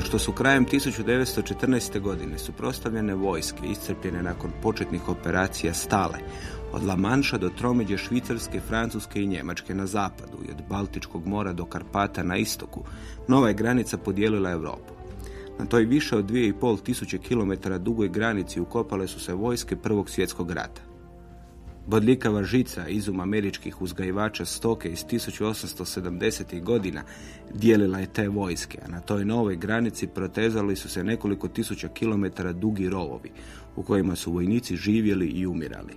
Nakon što su krajem 1914. godine suprostavljene vojske iscrpljene nakon početnih operacija stale, od La Manša do tromeđe Švicarske, Francuske i Njemačke na zapadu i od Baltičkog mora do Karpata na istoku, nova je granica podijelila Europu. Na toj više od 2,5 tisuće kilometara dugoj granici ukopale su se vojske Prvog svjetskog rata. Bodljikava žica izum američkih uzgajivača stoke iz 1870. godina dijelila je te vojske, a na toj novoj granici protezali su se nekoliko tisuća kilometara dugi rovovi, u kojima su vojnici živjeli i umirali.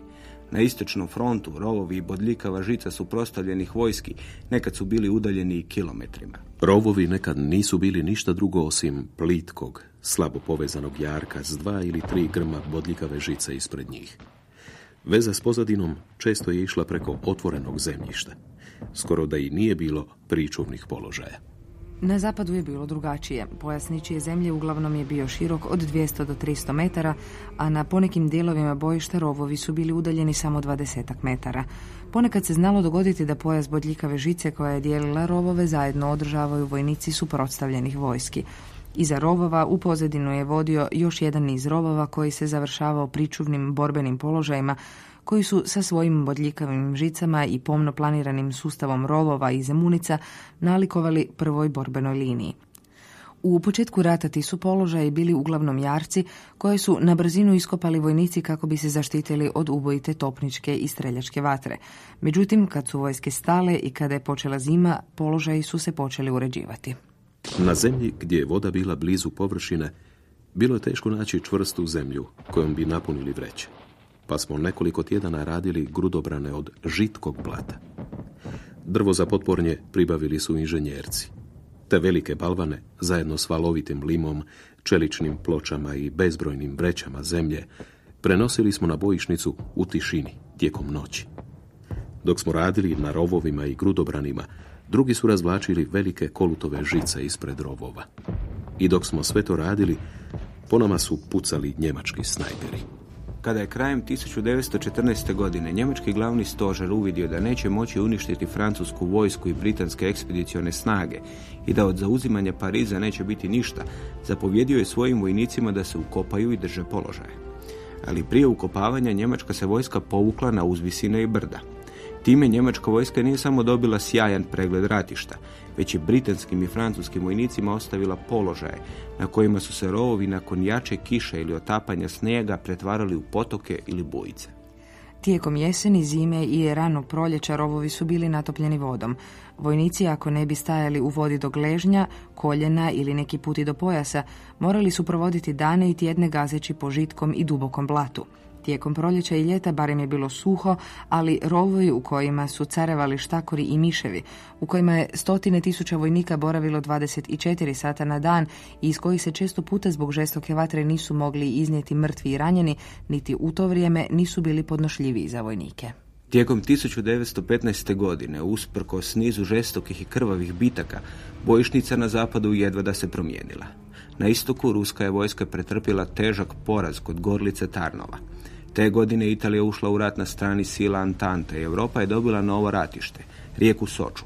Na istočnom frontu rovovi i bodljikava žica suprotstavljenih vojski nekad su bili udaljeni kilometrima. Rovovi nekad nisu bili ništa drugo osim plitkog, slabo povezanog jarka s dva ili tri grma bodljikave žice ispred njih. Veza s pozadinom često je išla preko otvorenog zemljišta. Skoro da i nije bilo pričuvnih položaja. Na zapadu je bilo drugačije. Pojas ničije zemlje uglavnom je bio širok od 200 do 300 metara, a na ponekim dijelovima bojišta rovovi su bili udaljeni samo 20 metara. Ponekad se znalo dogoditi da pojas bodljikave žice koja je dijelila rovove zajedno održavaju vojnici suprotstavljenih vojski. Iza rovova u pozadinu je vodio još jedan niz rovova koji se završavao pričuvnim borbenim položajima koji su sa svojim bodljikavim žicama i pomno planiranim sustavom rovova i zemunica nalikovali prvoj borbenoj liniji. U početku rata ti su položaji bili uglavnom jarci koje su na brzinu iskopali vojnici kako bi se zaštitili od ubojite topničke i streljačke vatre. Međutim, kad su vojske stale i kada je počela zima, položaji su se počeli uređivati. Na zemlji gdje je voda bila blizu površine, bilo je teško naći čvrstu zemlju kojom bi napunili vreće. Pa smo nekoliko tjedana radili grudobrane od žitkog blata. Drvo za potpornje pribavili su inženjerci. Te velike balvane, zajedno s valovitim limom, čeličnim pločama i bezbrojnim vrećama zemlje, prenosili smo na bojišnicu u tišini tijekom noći. Dok smo radili na rovovima i grudobranima, Drugi su razvlačili velike kolutove žice ispred rovova. I dok smo sve to radili, po nama su pucali njemački snajperi. Kada je krajem 1914. godine njemački glavni stožer uvidio da neće moći uništiti francusku vojsku i britanske ekspedicione snage i da od zauzimanja Pariza neće biti ništa, zapovjedio je svojim vojnicima da se ukopaju i drže položaje. Ali prije ukopavanja njemačka se vojska povukla na uzvisine i brda. Time njemačka vojska nije samo dobila sjajan pregled ratišta, već i britanskim i francuskim vojnicima ostavila položaje na kojima su se rovovi nakon jače kiše ili otapanja snijega pretvarali u potoke ili bujice. Tijekom jeseni, zime i ranog proljeća rovovi su bili natopljeni vodom. Vojnici, ako ne bi stajali u vodi do gležnja, koljena ili neki puti do pojasa, morali su provoditi dane i tjedne gazeći po žitkom i dubokom blatu. Tijekom proljeća i ljeta barem je bilo suho, ali rovovi u kojima su carevali štakori i miševi, u kojima je stotine tisuća vojnika boravilo 24 sata na dan i iz kojih se često puta zbog žestoke vatre nisu mogli iznijeti mrtvi i ranjeni, niti u to vrijeme nisu bili podnošljiviji za vojnike. Tijekom 1915. godine, usprkos nizu žestokih i krvavih bitaka, bojišnica na zapadu jedva da se promijenila. Na istoku ruska je vojska pretrpjela težak poraz kod Gorlice Tarnova. Te godine Italija ušla u rat na strani sila Antante i Europa je dobila novo ratište, rijeku Soču.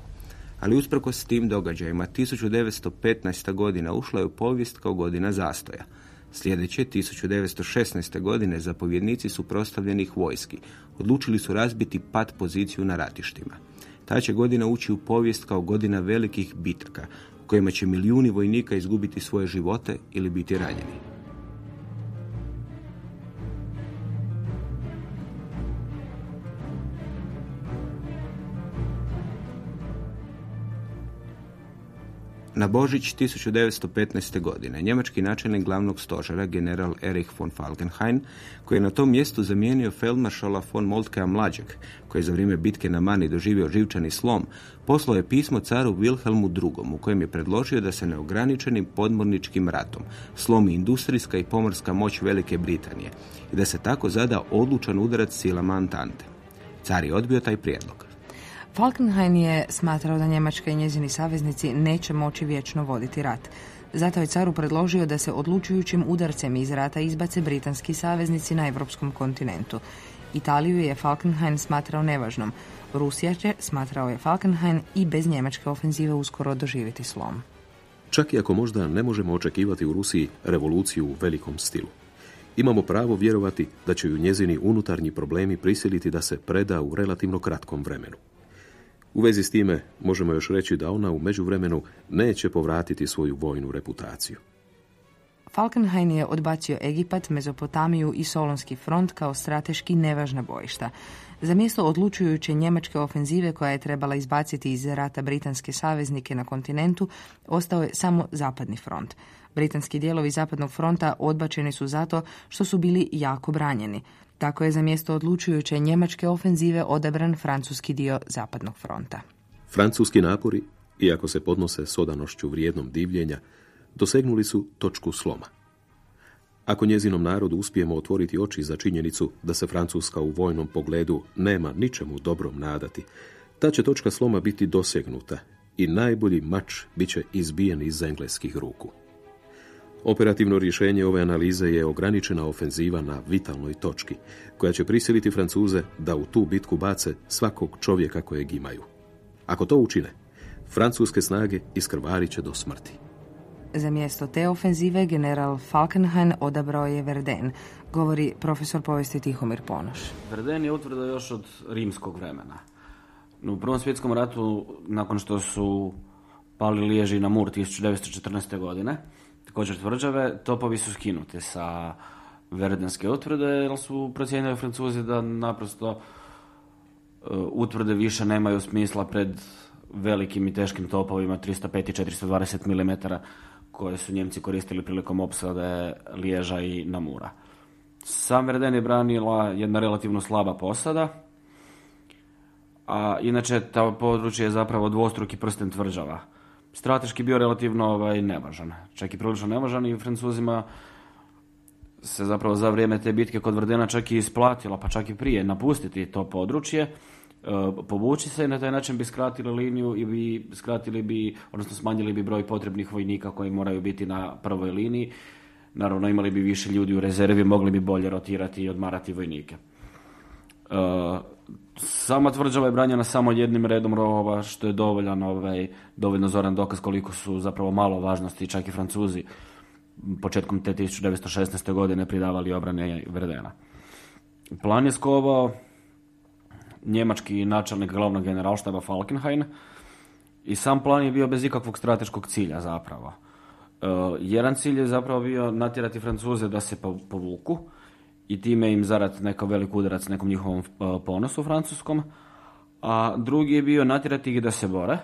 Ali usprkos tim događajima, 1915. godina ušla je u povijest kao godina zastoja. Sljedeće, 1916. godine, zapovjednici su prostavljenih vojski odlučili su razbiti pat poziciju na ratištima. Ta će godina ući u povijest kao godina velikih bitaka, u kojima će milijuni vojnika izgubiti svoje živote ili biti ranjeni. Na Božić 1915. godine njemački načelnik glavnog stožera general Erich von Falkenhayn, koji je na tom mjestu zamijenio feldmaršala von Moltkea mlađeg, koji je za vrijeme bitke na Mani doživio živčani slom, poslao je pismo caru Wilhelmu II. u kojem je predložio da se neograničenim podmorničkim ratom slomi industrijska i pomorska moć Velike Britanije i da se tako zada odlučan udarac silama Antante. Car je odbio taj prijedlog. Falkenhayn je smatrao da Njemačka i njezini saveznici neće moći vječno voditi rat. Zato je caru predložio da se odlučujućim udarcem iz rata izbace britanski saveznici na europskom kontinentu. Italiju je Falkenhayn smatrao nevažnom. Rusija će, smatrao je Falkenhayn, i bez njemačke ofenzive uskoro doživjeti slom. Čak i ako možda ne možemo očekivati u Rusiji revoluciju u velikom stilu. Imamo pravo vjerovati da će ju njezini unutarnji problemi prisiliti da se preda u relativno kratkom vremenu. U vezi s time možemo još reći da ona u međuvremenu neće povratiti svoju vojnu reputaciju. Falkenhayn je odbacio Egipat, Mezopotamiju i Solonski front kao strateški nevažna bojišta. Za mjesto odlučujuće njemačke ofenzive koja je trebala izbaciti iz rata britanske saveznike na kontinentu, ostao je samo zapadni front. Britanski dijelovi zapadnog fronta odbačeni su zato što su bili jako branjeni. Tako je za mjesto odlučujuće njemačke ofenzive odabran francuski dio zapadnog fronta. Francuski napori, iako se podnose s odanošću vrijednom divljenja, dosegnuli su točku sloma. Ako njezinom narodu uspijemo otvoriti oči za činjenicu da se Francuska u vojnom pogledu nema ničemu dobrom nadati, ta će točka sloma biti dosegnuta i najbolji mač bit će izbijen iz engleskih ruku. Operativno rješenje ove analize je ograničena ofenziva na vitalnoj točki, koja će prisiliti Francuze da u tu bitku bace svakog čovjeka kojeg imaju. Ako to učine, francuske snage iskrvarit će do smrti. Za mjesto te ofenzive general Falkenhayn odabrao je Verden, govori profesor povijesti Tihomir Ponoš. Verden je utvrdo još od rimskog vremena. U Prvom svjetskom ratu, nakon što su pali liježi na mur 1914. godine, također tvrđave, topovi su skinuti sa Verdenske utvrde, jer su procijenili Francuzi da naprosto e, utvrde više nemaju smisla pred velikim i teškim topovima 305 i 420 mm koje su Njemci koristili prilikom opsade Liježa i Namura. Sam Verden je branila jedna relativno slaba posada, a inače ta područje je zapravo dvostruki prsten tvrđava strateški bio relativno ovaj, nevažan. Čak i prilično nevažan i Francuzima se zapravo za vrijeme te bitke kod Vrdena čak i isplatila, pa čak i prije, napustiti to područje, e, povući se i na taj način bi skratili liniju i bi skratili bi, odnosno smanjili bi broj potrebnih vojnika koji moraju biti na prvoj liniji. Naravno imali bi više ljudi u rezervi, mogli bi bolje rotirati i odmarati vojnike. Sama tvrđava je branjena samo jednim redom rovova, što je dovoljan, ovaj, dovoljno zoran dokaz koliko su zapravo malo važnosti, čak i Francuzi početkom te 1916. godine pridavali obrane Verdena. Plan je skovao njemački načelnik glavnog generalštaba Falkenhayn i sam plan je bio bez ikakvog strateškog cilja zapravo. E, jedan cilj je zapravo bio natjerati Francuze da se povuku, i time im zarad neka velik udarac nekom njihovom uh, ponosu francuskom, a drugi je bio natjerati ih da se bore,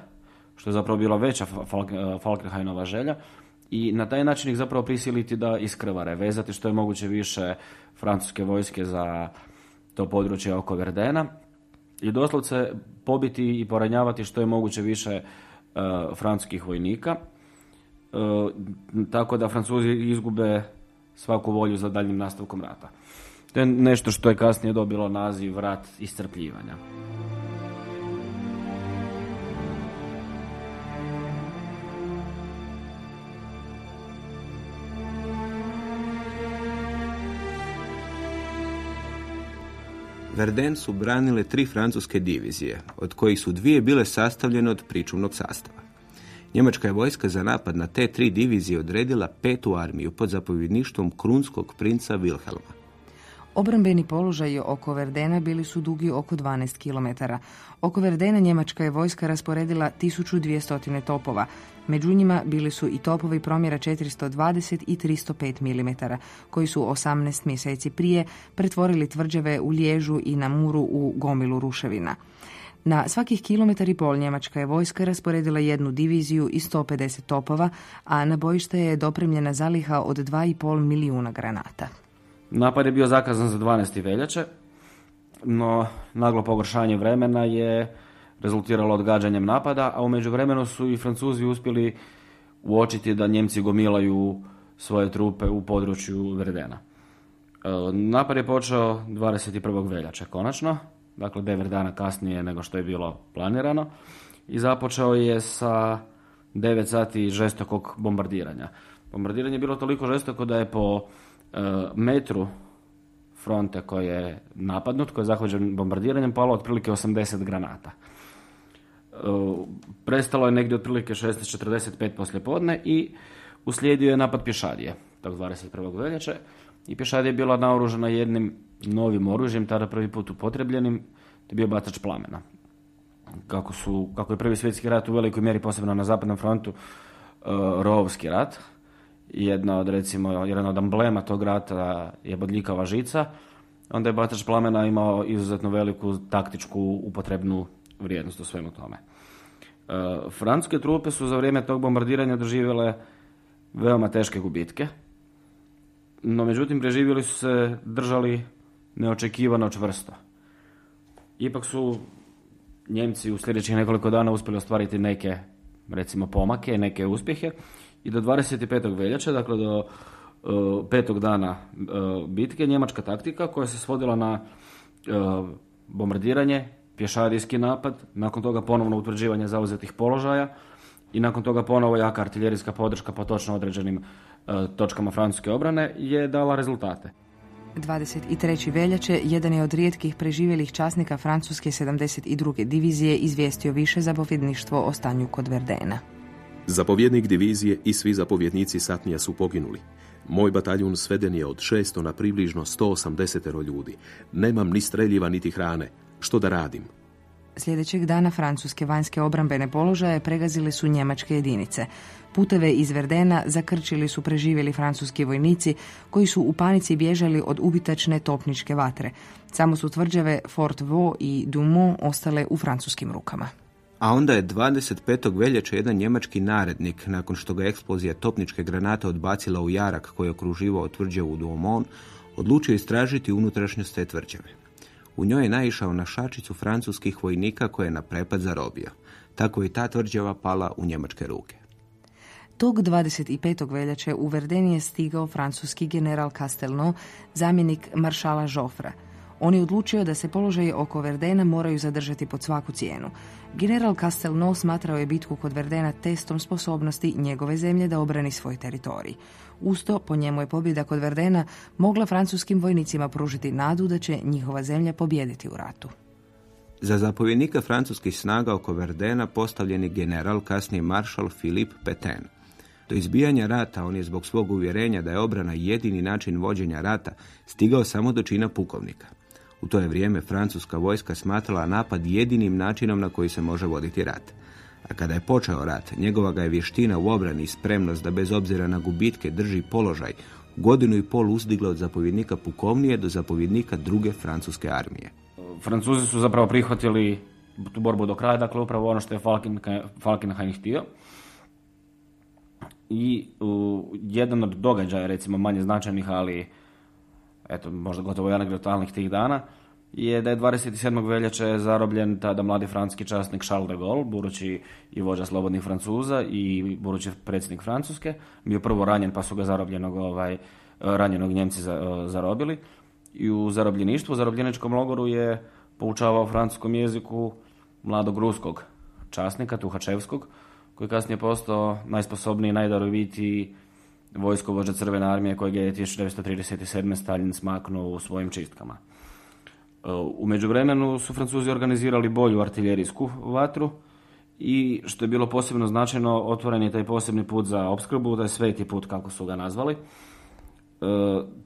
što je zapravo bila veća uh, Falkenhaynova želja, i na taj način ih zapravo prisiliti da iskrvare, vezati što je moguće više francuske vojske za to područje oko Verdena i doslovce pobiti i poranjavati što je moguće više uh, francuskih vojnika, tako da Francuzi izgube svaku volju za daljnjim nastavkom rata. To je nešto što je kasnije dobilo naziv rat iscrpljivanja. Verden su branile tri francuske divizije, od kojih su dvije bile sastavljene od pričuvnog sastava. Njemačka je vojska za napad na te tri divizije odredila petu armiju pod zapovjedništvom krunskog princa Wilhelma. Obrambeni položaji oko Verdena bili su dugi oko 12 km. Oko Verdena njemačka je vojska rasporedila 1200 topova. Među njima bili su i topovi promjera 420 i 305 mm, koji su 18 mjeseci prije pretvorili tvrđave u Liježu i na Muru u gomilu ruševina. Na svakih kilometar i pol njemačka je vojska rasporedila jednu diviziju i 150 topova, a na bojište je dopremljena zaliha od 2,5 milijuna granata. Napad je bio zakazan za 12. veljače, no naglo pogoršanje vremena je rezultiralo odgađanjem napada, a u međuvremenu su i Francuzi uspjeli uočiti da Njemci gomilaju svoje trupe u području Verdena. E, napad je počeo 21. veljače konačno, dakle 9 dana kasnije nego što je bilo planirano i započeo je sa 9 sati žestokog bombardiranja. Bombardiranje je bilo toliko žestoko da je po e, metru fronte koji je napadnut, koji je zahvaćen bombardiranjem, palo otprilike 80 granata. E, prestalo je negdje otprilike 16.45 poslje podne i uslijedio je napad pješadije, tog 21. veljače. I pješadija je bila naoružena jednim novim oružjem, tada prvi put upotrebljenim, to je bio bacač plamena. Kako, su, kako je prvi svjetski rat u velikoj mjeri, posebno na zapadnom frontu, uh, rovski rat, jedna od recimo, jedan od emblema tog rata je bodljikava žica, onda je bacač plamena imao izuzetno veliku taktičku upotrebnu vrijednost u svemu tome. E, francuske trupe su za vrijeme tog bombardiranja doživjele veoma teške gubitke, no međutim preživjeli su se držali neočekivano čvrsto. Ipak su Njemci u sljedećih nekoliko dana uspjeli ostvariti neke recimo pomake, neke uspjehe i do 25. veljače, dakle do uh, petog dana uh, bitke, njemačka taktika koja se svodila na uh, bombardiranje, pješadijski napad, nakon toga ponovno utvrđivanje zauzetih položaja i nakon toga ponovo jaka artiljerijska podrška po točno određenim točkama francuske obrane je dala rezultate. 23. veljače jedan je od rijetkih preživjelih časnika Francuske 72. divizije izvijestio više zapovjedništvo o stanju kod Verdena. Zapovjednik divizije i svi zapovjednici satnija su poginuli. Moj bataljun sveden je od 600 na približno 180 ljudi. Nemam ni streljiva niti hrane. Što da radim? Sljedećeg dana francuske vanjske obrambene položaje pregazile su njemačke jedinice. Puteve iz Verdena zakrčili su preživjeli francuski vojnici koji su u panici bježali od ubitačne topničke vatre. Samo su tvrđave Fort Vaux i Dumont ostale u francuskim rukama a onda je 25. veljače jedan njemački narednik, nakon što ga eksplozija topničke granate odbacila u jarak koji je okruživao tvrđavu Duomon, odlučio istražiti unutrašnjost te tvrđave. U njoj je naišao na šačicu francuskih vojnika koje je na prepad zarobio. Tako je ta tvrđava pala u njemačke ruke. Tog 25. veljače u Verdeni je stigao francuski general Castelnau, zamjenik maršala Joffre. On je odlučio da se položaji oko Verdena moraju zadržati pod svaku cijenu. General Castelnau smatrao je bitku kod Verdena testom sposobnosti njegove zemlje da obrani svoj teritorij. Usto, po njemu je pobjeda kod Verdena mogla francuskim vojnicima pružiti nadu da će njihova zemlja pobijediti u ratu. Za zapovjednika francuskih snaga oko Verdena postavljeni general, kasnije maršal Philippe Petain. Do izbijanja rata on je zbog svog uvjerenja da je obrana jedini način vođenja rata stigao samo do čina pukovnika. U to je vrijeme francuska vojska smatrala napad jedinim načinom na koji se može voditi rat. A kada je počeo rat, njegova ga je vještina u obrani i spremnost da bez obzira na gubitke drži položaj godinu i pol uzdigla od zapovjednika pukovnije do zapovjednika druge francuske armije. Francuzi su zapravo prihvatili tu borbu do kraja, dakle upravo ono što je Falkenhayn htio. I u, jedan od događaja, recimo manje značajnih, ali eto, možda gotovo anegdotalnih tih dana, je da je 27. veljače zarobljen tada mladi francuski časnik Charles de Gaulle, budući i vođa slobodnih Francuza i budući predsjednik Francuske. Bio prvo ranjen pa su ga zarobljenog, ovaj, ranjenog Njemci zarobili. I u zarobljeništvu, u zarobljeničkom logoru je poučavao francuskom jeziku mladog ruskog časnika, Tuhačevskog, koji kasnije postao najsposobniji i najdarovitiji vojskovođa crvene armije kojeg je 1937. Stalin smaknuo u svojim čistkama. U međuvremenu su Francuzi organizirali bolju artiljerijsku vatru i što je bilo posebno značajno, otvoren je taj posebni put za opskrbu, taj sveti put kako su ga nazvali.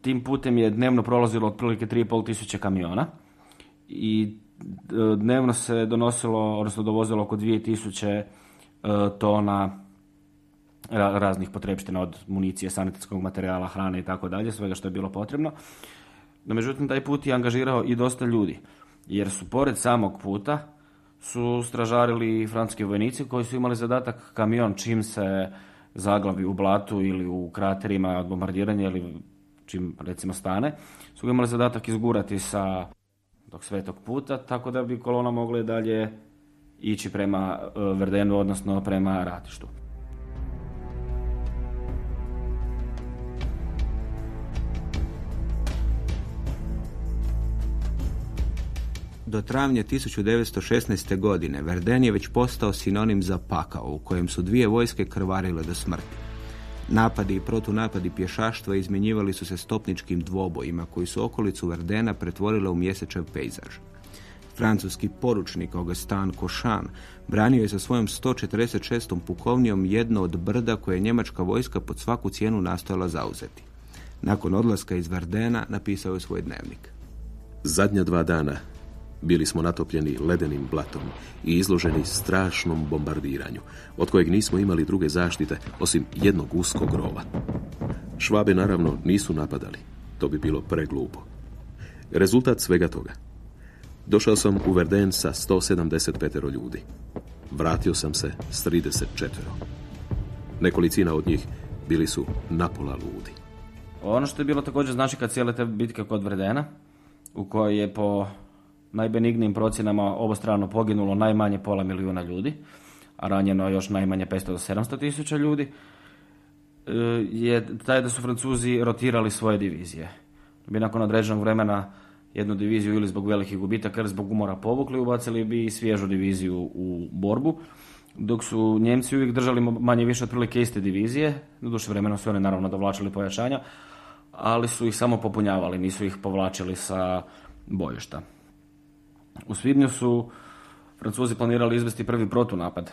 Tim putem je dnevno prolazilo otprilike 3,5 tisuće kamiona i dnevno se donosilo, odnosno dovozilo oko 2000 tona raznih potrebština od municije, sanitetskog materijala, hrane i tako dalje, svega što je bilo potrebno. No, međutim, taj put je angažirao i dosta ljudi, jer su pored samog puta su stražarili francuski vojnici koji su imali zadatak kamion čim se zaglavi u blatu ili u kraterima od bombardiranja ili čim recimo stane, su imali zadatak izgurati sa tog svetog puta, tako da bi kolona mogla dalje ići prema e, Verdenu, odnosno prema ratištu. Do travnja 1916. godine Verden je već postao sinonim za pakao u kojem su dvije vojske krvarile do smrti. Napadi i protunapadi pješaštva izmjenjivali su se stopničkim dvobojima koji su okolicu Verdena pretvorile u mjesečev pejzaž. Francuski poručnik Augustin Cochon branio je sa svojom 146. pukovnijom jedno od brda koje je njemačka vojska pod svaku cijenu nastojala zauzeti. Nakon odlaska iz Verdena napisao je svoj dnevnik. Zadnja dva dana bili smo natopljeni ledenim blatom i izloženi strašnom bombardiranju, od kojeg nismo imali druge zaštite osim jednog uskog rova. Švabe naravno nisu napadali, to bi bilo preglupo. Rezultat svega toga. Došao sam u Verden sa 175 ljudi. Vratio sam se s 34. Nekolicina od njih bili su napola ludi. Ono što je bilo također znači kad cijele te bitke kod Verdena, u kojoj je po najbenignijim procjenama obostrano poginulo najmanje pola milijuna ljudi, a ranjeno još najmanje 500 do 700 tisuća ljudi, e, je taj da su Francuzi rotirali svoje divizije. Bi nakon određenog vremena jednu diviziju ili zbog velikih gubitaka ili zbog umora povukli, ubacili bi svježu diviziju u borbu, dok su Njemci uvijek držali manje više otprilike iste divizije, duše vremena su one naravno dovlačili pojačanja, ali su ih samo popunjavali, nisu ih povlačili sa bojišta. U svibnju su Francuzi planirali izvesti prvi protunapad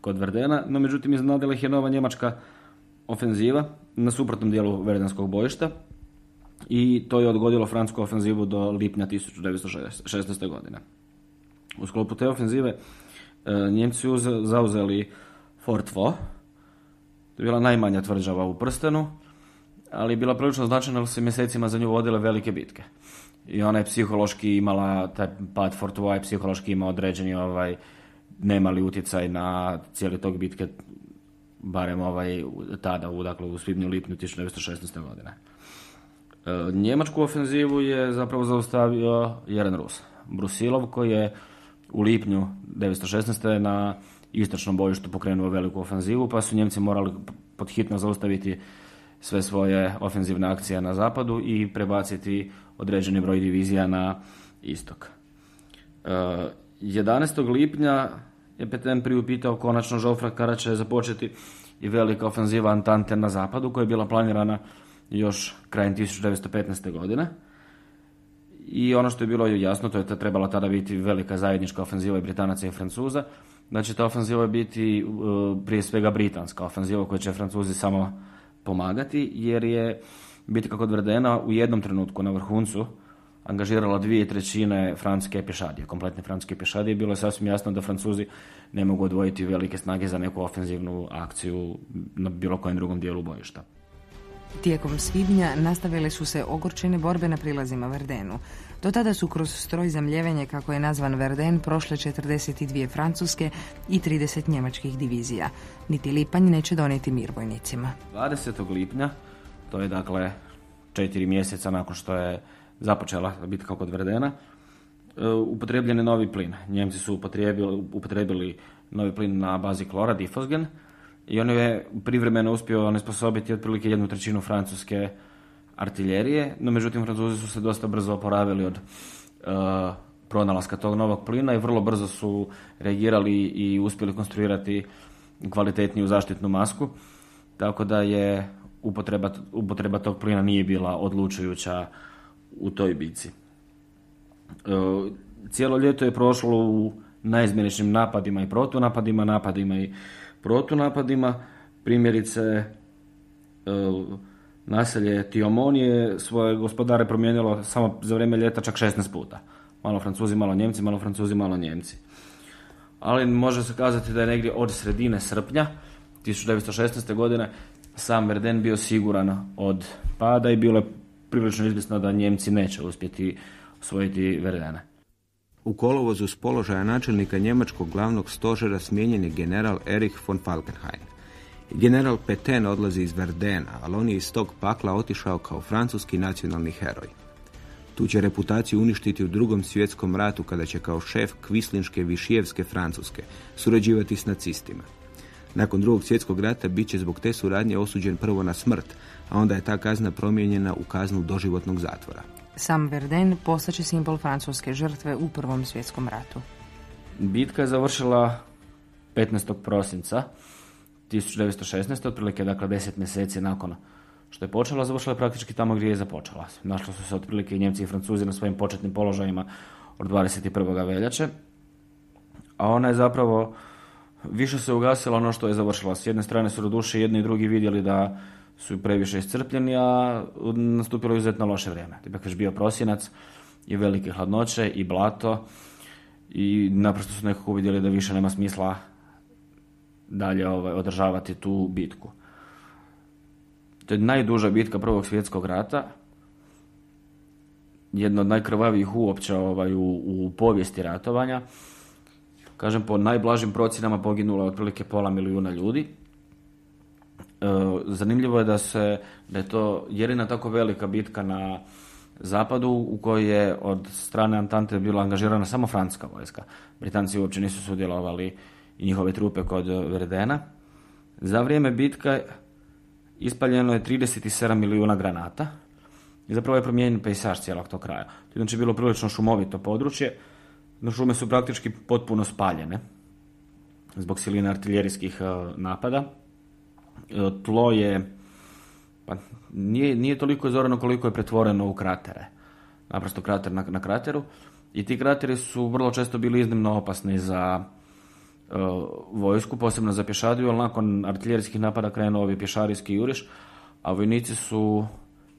kod Verdena, no međutim iznadila ih je nova njemačka ofenziva na suprotnom dijelu Verdenskog bojišta i to je odgodilo francusku ofenzivu do lipnja 1916. godine. U sklopu te ofenzive e, Njemci su zauzeli Fort Vaux, to je bila najmanja tvrđava u prstenu, ali je bila prilično značajna jer se mjesecima za nju vodile velike bitke i ona je psihološki imala, taj pad Fortova je psihološki ima određeni ovaj, nemali utjecaj na cijeli tog bitke, barem ovaj, tada, u, dakle, u svibnju, lipnju 1916. godine. E, njemačku ofenzivu je zapravo zaustavio jedan Rus, Brusilov, koji je u lipnju 1916. na istočnom bojištu pokrenuo veliku ofenzivu, pa su Njemci morali podhitno zaustaviti sve svoje ofenzivne akcije na zapadu i prebaciti određeni broj divizija na istok. 11. E, lipnja je Petain priupitao konačno Žofra kada će započeti i velika ofenziva Antante na zapadu koja je bila planirana još krajem 1915. godine. I ono što je bilo jasno, to je trebala tada biti velika zajednička ofenziva i Britanaca i Francuza, će ta ofenziva biti e, prije svega britanska ofenziva koju će Francuzi samo pomagati, jer je bitka kod Verdena u jednom trenutku na vrhuncu angažirala dvije trećine francuske pješadije, kompletne francuske pješadije. Bilo je sasvim jasno da Francuzi ne mogu odvojiti velike snage za neku ofenzivnu akciju na bilo kojem drugom dijelu bojišta. Tijekom svibnja nastavile su se ogorčene borbe na prilazima Verdenu. Do tada su kroz stroj zamljevenje, kako je nazvan Verden, prošle 42 francuske i 30 njemačkih divizija. Niti lipanj neće donijeti mir vojnicima. 20. lipnja to je dakle četiri mjeseca nakon što je započela bitka kod Verdena, e, upotrebljen je novi plin. Njemci su upotrijebili novi plin na bazi klora, difosgen, i on je privremeno uspio onesposobiti otprilike jednu trećinu francuske artiljerije, no međutim Francuzi su se dosta brzo oporavili od uh, pronalaska tog novog plina i vrlo brzo su reagirali i uspjeli konstruirati kvalitetniju zaštitnu masku, tako da je upotreba, upotreba tog plina nije bila odlučujuća u toj bici. cijelo ljeto je prošlo u najizmjeničnim napadima i protunapadima, napadima i protunapadima. Primjerice, e, naselje Tiomon je svoje gospodare promijenilo samo za vrijeme ljeta čak 16 puta. Malo Francuzi, malo Njemci, malo Francuzi, malo Njemci. Ali može se kazati da je negdje od sredine srpnja 1916. godine sam Verden bio siguran od pada i bilo je prilično izvisno da Njemci neće uspjeti osvojiti Verdene. U kolovozu s položaja načelnika njemačkog glavnog stožera smijenjen je general Erich von Falkenhayn. General Petain odlazi iz Verdena, ali on je iz tog pakla otišao kao francuski nacionalni heroj. Tu će reputaciju uništiti u drugom svjetskom ratu kada će kao šef kvislinške višijevske Francuske surađivati s nacistima. Nakon drugog svjetskog rata bit će zbog te suradnje osuđen prvo na smrt, a onda je ta kazna promijenjena u kaznu doživotnog zatvora. Sam Verden postaće simbol francuske žrtve u Prvom svjetskom ratu. Bitka je završila 15. prosinca 1916. otprilike dakle 10 mjeseci nakon što je počela, završila je praktički tamo gdje je započela. Našli su se otprilike i Njemci i Francuzi na svojim početnim položajima od 21. veljače. A ona je zapravo više se ugasila ono što je završila. S jedne strane su do duše jedni i drugi vidjeli da su previše iscrpljeni, a nastupilo je izuzetno loše vrijeme. Ipak je bio prosinac i velike hladnoće i blato i naprosto su nekako vidjeli da više nema smisla dalje ovaj, održavati tu bitku. To je najduža bitka Prvog svjetskog rata, jedna od najkrvavijih uopće ovaj, u, u povijesti ratovanja. Kažem, po najblažim procjenama poginulo je otprilike pola milijuna ljudi. E, zanimljivo je da se da je to jedina tako velika bitka na zapadu u kojoj je od strane Antante bila angažirana samo francuska vojska. Britanci uopće nisu sudjelovali i njihove trupe kod Verdena. Za vrijeme bitka ispaljeno je 37 milijuna granata i zapravo je promijenjen pejsaž cijelog tog kraja. To je znači bilo prilično šumovito područje, šume su praktički potpuno spaljene zbog siline artiljerijskih e, napada. E, tlo je, pa nije, nije toliko izoreno koliko je pretvoreno u kratere. Naprosto krater na, na krateru. I ti krateri su vrlo često bili iznimno opasni za E, vojsku, posebno za pješadiju, ali nakon artiljerijskih napada krenuo ovi pješarijski juriš, a vojnici su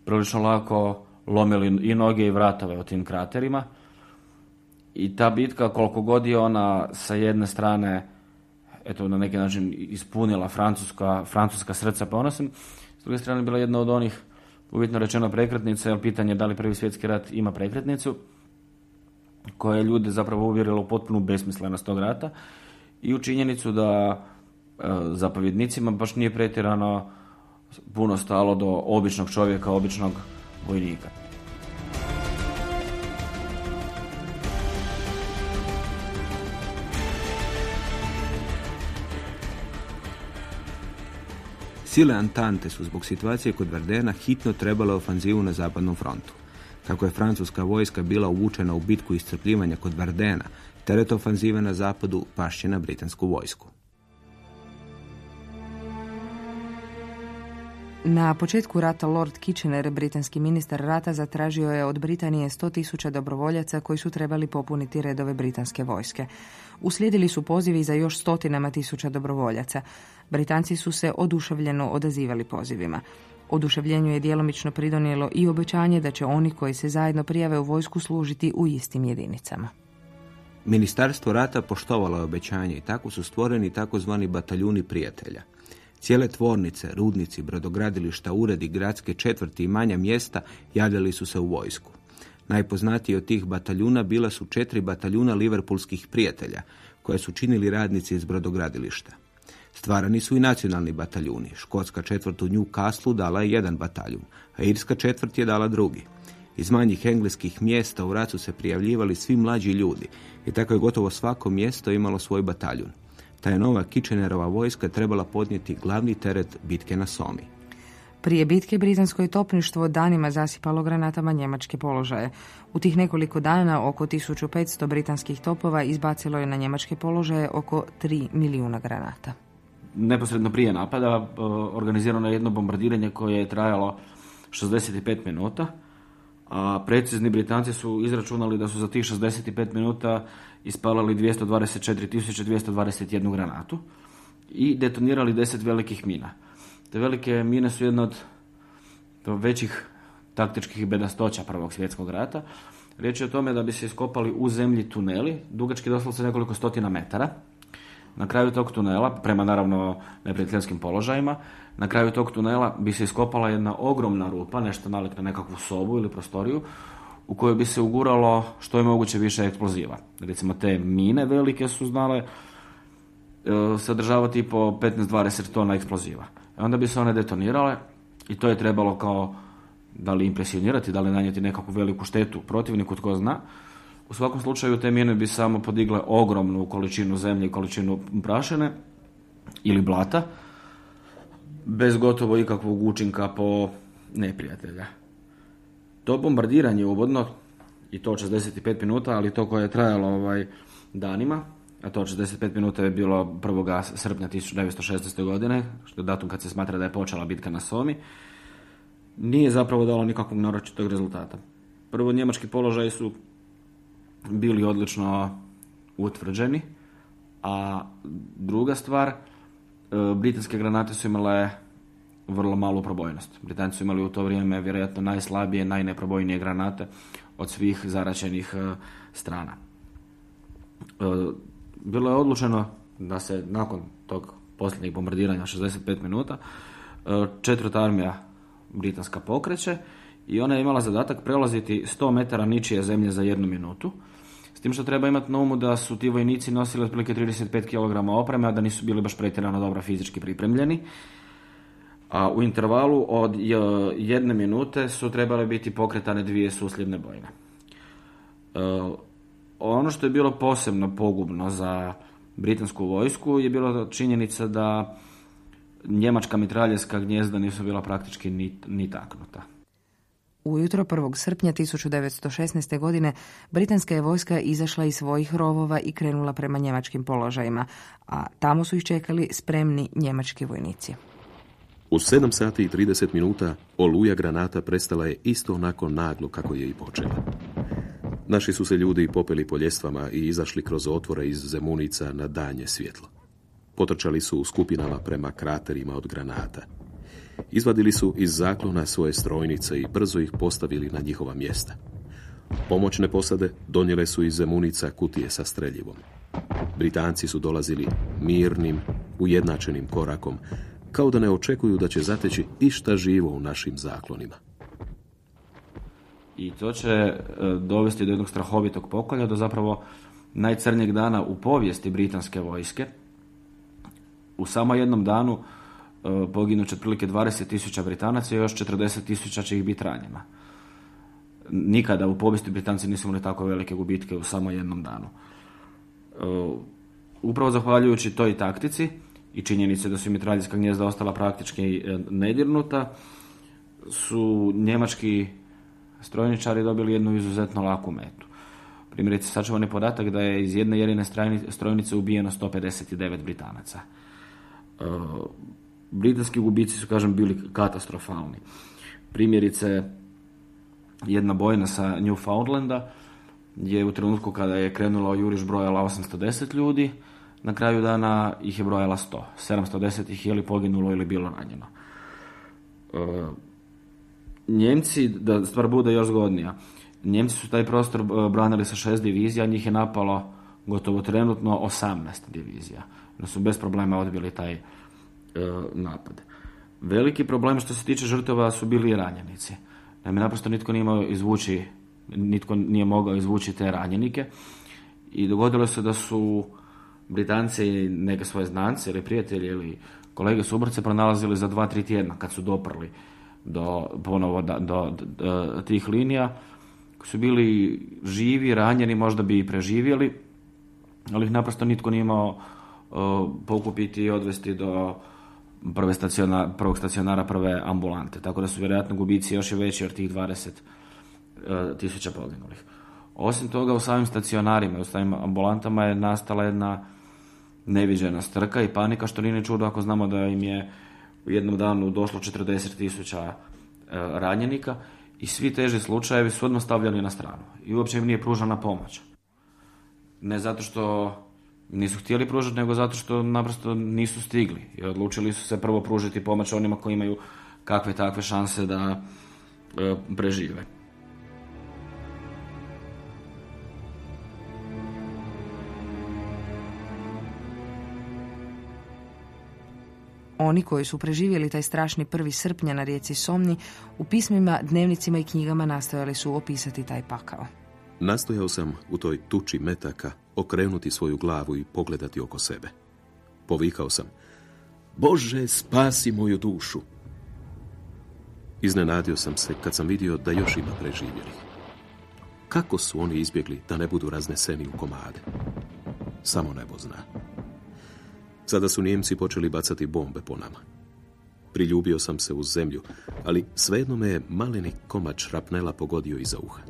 prilično lako lomili i noge i vratove u tim kraterima. I ta bitka, koliko god je ona sa jedne strane eto, na neki način ispunila francuska, francuska srca ponosim, s druge strane bila jedna od onih uvjetno rečeno prekretnica, jer pitanje je da li prvi svjetski rat ima prekretnicu, koja je ljude zapravo uvjerila u potpunu besmislenost tog rata i u činjenicu da e, zapovjednicima baš nije pretjerano puno stalo do običnog čovjeka, običnog vojnika. Sile Antante su zbog situacije kod Verdena hitno trebale ofanzivu na zapadnom frontu. Kako je francuska vojska bila uvučena u bitku iscrpljivanja kod Verdena, Teret ofanzive na zapadu pašće na britansku vojsku. Na početku rata Lord Kitchener, britanski ministar rata, zatražio je od Britanije 100.000 dobrovoljaca koji su trebali popuniti redove britanske vojske. Uslijedili su pozivi za još stotinama tisuća dobrovoljaca. Britanci su se oduševljeno odazivali pozivima. Oduševljenju je djelomično pridonijelo i obećanje da će oni koji se zajedno prijave u vojsku služiti u istim jedinicama. Ministarstvo rata poštovalo je obećanje i tako su stvoreni takozvani bataljuni prijatelja. Cijele tvornice, rudnici, brodogradilišta, uredi, gradske četvrti i manja mjesta javljali su se u vojsku. Najpoznatiji od tih bataljuna bila su četiri bataljuna liverpulskih prijatelja, koje su činili radnici iz brodogradilišta. Stvarani su i nacionalni bataljuni. Škotska četvrt u Newcastle dala je jedan bataljun, a Irska četvrt je dala drugi. Iz manjih engleskih mjesta u ratu se prijavljivali svi mlađi ljudi i tako je gotovo svako mjesto imalo svoj bataljun. Ta je nova Kitchenerova vojska trebala podnijeti glavni teret bitke na Somi. Prije bitke britansko je topništvo danima zasipalo granatama njemačke položaje. U tih nekoliko dana oko 1500 britanskih topova izbacilo je na njemačke položaje oko 3 milijuna granata. Neposredno prije napada e, organizirano je jedno bombardiranje koje je trajalo 65 minuta a precizni Britanci su izračunali da su za tih 65 minuta ispalali 224.221 granatu i detonirali 10 velikih mina. Te velike mine su jedna od većih taktičkih bedastoća Prvog svjetskog rata. Riječ je o tome da bi se iskopali u zemlji tuneli, dugački doslovce nekoliko stotina metara. Na kraju tog tunela, prema naravno neprijateljskim položajima, na kraju tog tunela bi se iskopala jedna ogromna rupa, nešto nalik na nekakvu sobu ili prostoriju, u kojoj bi se uguralo što je moguće više eksploziva. Recimo te mine velike su znale e, sadržavati po 15-20 tona eksploziva. I onda bi se one detonirale i to je trebalo kao da li impresionirati, da li nanijeti nekakvu veliku štetu protivniku, tko zna. U svakom slučaju te mine bi samo podigle ogromnu količinu zemlje i količinu prašene ili blata, bez gotovo ikakvog učinka po neprijatelja. To bombardiranje uvodno, i to 65 minuta, ali to koje je trajalo ovaj, danima, a to 65 minuta je bilo 1. srpnja 1916. godine, što je datum kad se smatra da je počela bitka na Somi, nije zapravo dalo nikakvog naročitog rezultata. Prvo, njemački položaji su bili odlično utvrđeni, a druga stvar, e, britanske granate su imale vrlo malu probojnost. Britanci su imali u to vrijeme vjerojatno najslabije, najneprobojnije granate od svih zaračenih e, strana. E, bilo je odlučeno da se nakon tog posljednjeg bombardiranja 65 minuta četvrta armija britanska pokreće i ona je imala zadatak prelaziti 100 metara ničije zemlje za jednu minutu. S tim što treba imati na umu da su ti vojnici nosili otprilike 35 kg opreme, a da nisu bili baš pretjerano dobro fizički pripremljeni. A u intervalu od jedne minute su trebale biti pokretane dvije susljedne bojne. E, ono što je bilo posebno pogubno za britansku vojsku je bilo činjenica da njemačka mitraljeska gnjezda nisu bila praktički ni, ni taknuta. Ujutro 1. srpnja 1916. godine britanska je vojska izašla iz svojih rovova i krenula prema njemačkim položajima, a tamo su ih čekali spremni njemački vojnici. U 7 sati i 30 minuta oluja granata prestala je isto onako naglo kako je i počela. Naši su se ljudi popeli po ljestvama i izašli kroz otvore iz zemunica na danje svjetlo. Potrčali su u skupinama prema kraterima od granata. Izvadili su iz zaklona svoje strojnice i brzo ih postavili na njihova mjesta. Pomoćne posade donijele su iz zemunica kutije sa streljivom. Britanci su dolazili mirnim, ujednačenim korakom, kao da ne očekuju da će zateći išta živo u našim zaklonima. I to će e, dovesti do jednog strahovitog pokolja, do zapravo najcrnjeg dana u povijesti britanske vojske, u samo jednom danu poginuće otprilike 20.000 Britanaca i još 40.000 će ih biti ranjena. Nikada u povijesti Britanci nisu imali tako velike gubitke u samo jednom danu. E, upravo zahvaljujući toj taktici i činjenice da su mitraljska gnjezda ostala praktički e, nedirnuta, su njemački strojničari dobili jednu izuzetno laku metu. Primjerice, sačuvan je podatak da je iz jedne jedine strojnice ubijeno 159 Britanaca. Britanski gubici su, kažem, bili katastrofalni. Primjerice, jedna bojna sa Newfoundlanda je u trenutku kada je krenula juriš brojala 810 ljudi, na kraju dana ih je brojala 100. 710 ih je ili poginulo ili bilo ranjeno. E, Njemci, da stvar bude još zgodnija, Njemci su taj prostor e, branili sa šest divizija, njih je napalo gotovo trenutno 18 divizija da su bez problema odbili taj napad. Veliki problem što se tiče žrtava su bili i ranjenici. Naime, naprosto nitko nije mogao izvući, nitko nije mogao izvući te ranjenike i dogodilo se da su Britanci i neke svoje znance ili prijatelji ili kolege suborce pronalazili za dva, tri tjedna kad su doprli do, ponovo do, do, do tih linija koji su bili živi, ranjeni, možda bi i preživjeli, ali ih naprosto nitko nije imao pokupiti i odvesti do prve staciona, prvog stacionara prve ambulante. Tako da su vjerojatno gubici još i veći od tih 20 e, tisuća poginulih. Osim toga, u samim stacionarima i u samim ambulantama je nastala jedna neviđena strka i panika, što nije čudo ako znamo da im je u jednom danu došlo 40 tisuća e, ranjenika i svi teži slučajevi su odmah stavljani na stranu i uopće im nije pružana pomoć. Ne zato što nisu htjeli pružiti, nego zato što naprosto nisu stigli i odlučili su se prvo pružiti pomoć onima koji imaju kakve takve šanse da e, prežive. Oni koji su preživjeli taj strašni prvi srpnja na rijeci Somni, u pismima, dnevnicima i knjigama nastojali su opisati taj pakao. Nastojao sam u toj tuči metaka okrenuti svoju glavu i pogledati oko sebe. Povikao sam, Bože, spasi moju dušu. Iznenadio sam se kad sam vidio da još ima preživjelih. Kako su oni izbjegli da ne budu razneseni u komade? Samo nebo zna. Sada su Nijemci počeli bacati bombe po nama. Priljubio sam se uz zemlju, ali svejedno me je maleni komad šrapnela pogodio iza uha.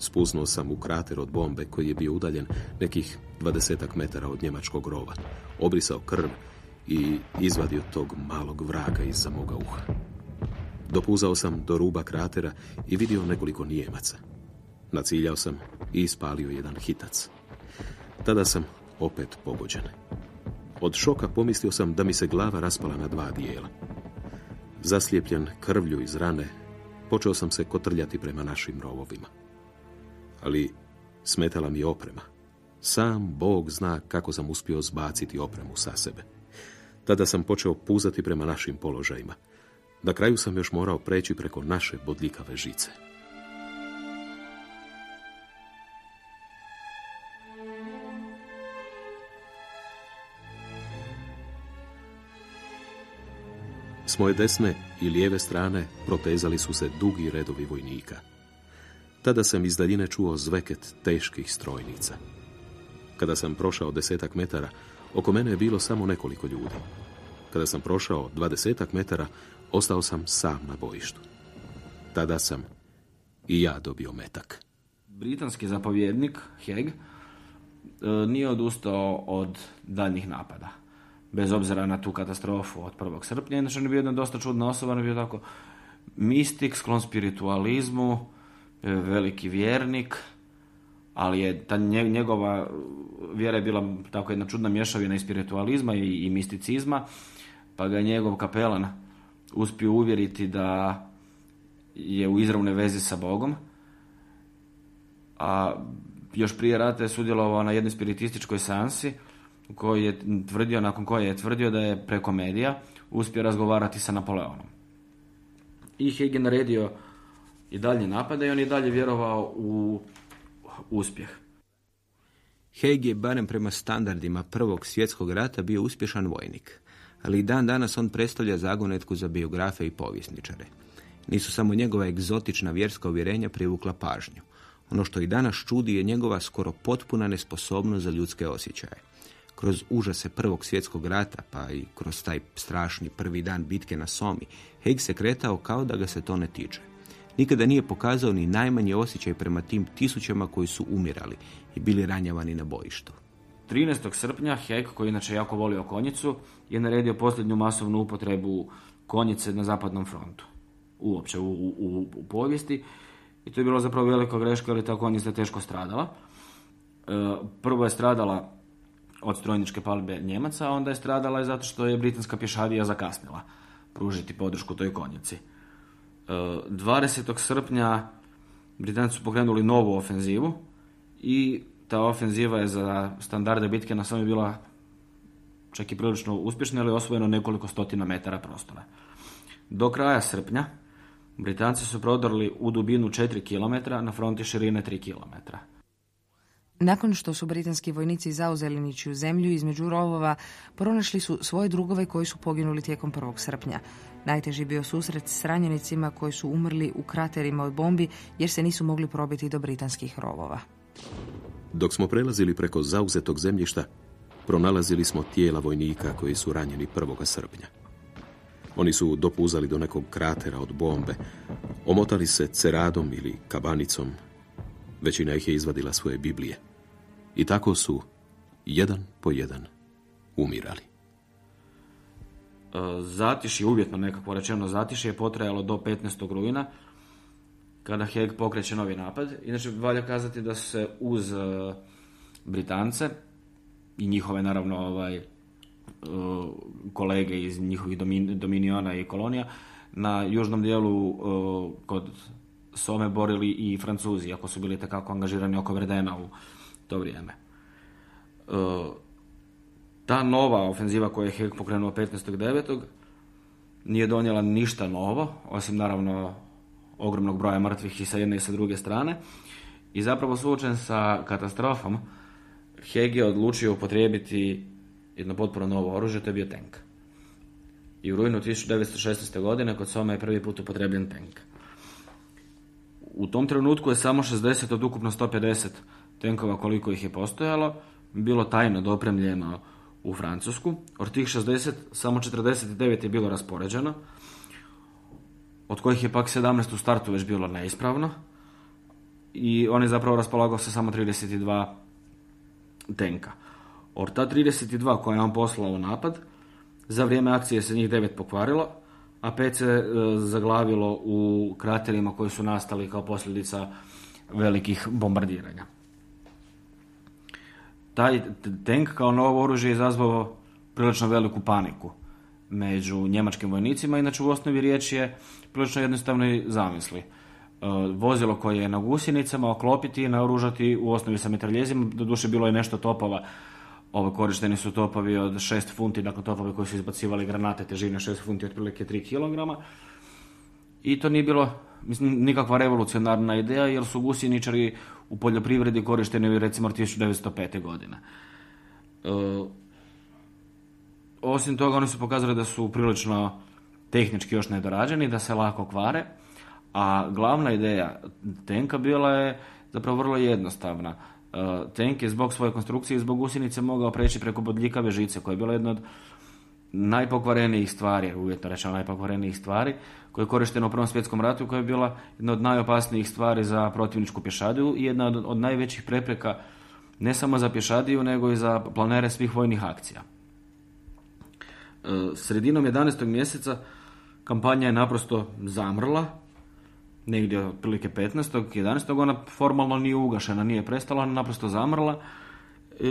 Spuznuo sam u krater od bombe koji je bio udaljen nekih dvadesetak metara od njemačkog rova. Obrisao krv i izvadio tog malog vraga iza moga uha. Dopuzao sam do ruba kratera i vidio nekoliko nijemaca. Naciljao sam i ispalio jedan hitac. Tada sam opet pogođen. Od šoka pomislio sam da mi se glava raspala na dva dijela. Zaslijepljen krvlju iz rane, počeo sam se kotrljati prema našim rovovima. Ali smetala mi oprema. Sam Bog zna kako sam uspio zbaciti opremu sa sebe. Tada sam počeo puzati prema našim položajima. Na kraju sam još morao preći preko naše bodljikave žice. S moje desne i lijeve strane protezali su se dugi redovi vojnika. Tada sam iz daljine čuo zveket teških strojnica. Kada sam prošao desetak metara, oko mene je bilo samo nekoliko ljudi. Kada sam prošao dvadesetak metara, ostao sam sam na bojištu. Tada sam i ja dobio metak. Britanski zapovjednik, Heg, e, nije odustao od daljnjih napada bez obzira na tu katastrofu od 1. srpnja. Inače, on je bio jedna dosta čudna osoba, on je bio tako mistik, sklon spiritualizmu, veliki vjernik, ali je ta njegova vjera je bila tako jedna čudna mješavina i spiritualizma i, i misticizma, pa ga je njegov kapelan uspio uvjeriti da je u izravnoj vezi sa Bogom, a još prije rata je sudjelovao na jednoj spiritističkoj sansi, koji je tvrdio, nakon koje je tvrdio da je preko medija uspio razgovarati sa Napoleonom. I je naredio i dalje napade i on je dalje vjerovao u uspjeh. Haig je, barem prema standardima Prvog svjetskog rata, bio uspješan vojnik, ali i dan danas on predstavlja zagonetku za biografe i povjesničare. Nisu samo njegova egzotična vjerska uvjerenja privukla pažnju. Ono što i danas čudi je njegova skoro potpuna nesposobnost za ljudske osjećaje kroz užase Prvog svjetskog rata, pa i kroz taj strašni prvi dan bitke na Somi, Haig se kretao kao da ga se to ne tiče. Nikada nije pokazao ni najmanji osjećaj prema tim tisućama koji su umirali i bili ranjavani na bojištu. 13. srpnja Haig, koji inače jako volio konjicu, je naredio posljednju masovnu upotrebu konjice na zapadnom frontu. Uopće u, u, u povijesti. I to je bilo zapravo velika greška, ali ta konjica teško stradala. E, prvo je stradala od strojničke palbe Njemaca, a onda je stradala i zato što je britanska pješadija zakasnila pružiti podršku toj konjici. 20. E, srpnja Britanci su pokrenuli novu ofenzivu i ta ofenziva je za standarde bitke na samoj bila čak i prilično uspješna, ali je osvojeno nekoliko stotina metara prostora. Do kraja srpnja Britanci su prodorili u dubinu 4 km, na fronti širine 3 km. Nakon što su britanski vojnici zauzeli ničiju zemlju između rovova, pronašli su svoje drugove koji su poginuli tijekom 1. srpnja. Najteži bio susret s ranjenicima koji su umrli u kraterima od bombi jer se nisu mogli probiti do britanskih rovova. Dok smo prelazili preko zauzetog zemljišta, pronalazili smo tijela vojnika koji su ranjeni 1. srpnja. Oni su dopuzali do nekog kratera od bombe, omotali se ceradom ili kabanicom. Većina ih je izvadila svoje Biblije. I tako su, jedan po jedan, umirali. E, zatišje, uvjetno nekako rečeno zatišje, je potrajalo do 15. rujna kada Heg pokreće novi napad. Inače, valja kazati da se uz uh, Britance i njihove, naravno, ovaj, uh, kolege iz njihovih domin, dominiona i kolonija, na južnom dijelu uh, kod Some borili i Francuzi, ako su bili takako angažirani oko Vredena u to vrijeme. Ta nova ofenziva koju je Heg pokrenuo 15.9. nije donijela ništa novo, osim naravno ogromnog broja mrtvih i sa jedne i sa druge strane. I zapravo suočen sa katastrofom, Heg je odlučio upotrijebiti jedno potpuno novo oružje, to je bio tank. I u rujnu 1916. godine kod Soma je prvi put upotrebljen tank. U tom trenutku je samo 60 od ukupno 150 tenkova koliko ih je postojalo, bilo tajno dopremljeno u Francusku. Od tih 60, samo 49 je bilo raspoređeno, od kojih je pak 17 u startu već bilo neispravno i on je zapravo raspolagao sa samo 32 tenka. Od ta 32 koje je on poslao u napad, za vrijeme akcije se njih 9 pokvarilo, a 5 se e, zaglavilo u kraterima koji su nastali kao posljedica velikih bombardiranja. Taj tank kao novo oružje je izazvao prilično veliku paniku među njemačkim vojnicima, inače u osnovi riječ je prilično jednostavnoj zamisli. E, vozilo koje je na gusjenicama oklopiti i naoružati u osnovi sa mitraljezima, doduše bilo je nešto topova, Ove korišteni su topovi od 6 funti, dakle topovi koji su izbacivali granate težine 6 funti, otprilike 3 kg. I to nije bilo mislim, nikakva revolucionarna ideja, jer su gusjeničari u poljoprivredi korišteni recimo 1905. godine. E, osim toga, oni su pokazali da su prilično tehnički još nedorađeni, da se lako kvare, a glavna ideja tenka bila je zapravo vrlo jednostavna. Uh, tank je zbog svoje konstrukcije i zbog gusjenice mogao preći preko bodljikave žice, koja je bila jedna od najpokvarenijih stvari, uvjetno rečeno najpokvarenijih stvari, koja je korištena u Prvom svjetskom ratu, koja je bila jedna od najopasnijih stvari za protivničku pješadiju i jedna od, od najvećih prepreka ne samo za pješadiju, nego i za planere svih vojnih akcija. Uh, sredinom 11. mjeseca kampanja je naprosto zamrla, negdje otprilike 15. 11. ona formalno nije ugašena, nije prestala, ona naprosto zamrla. E,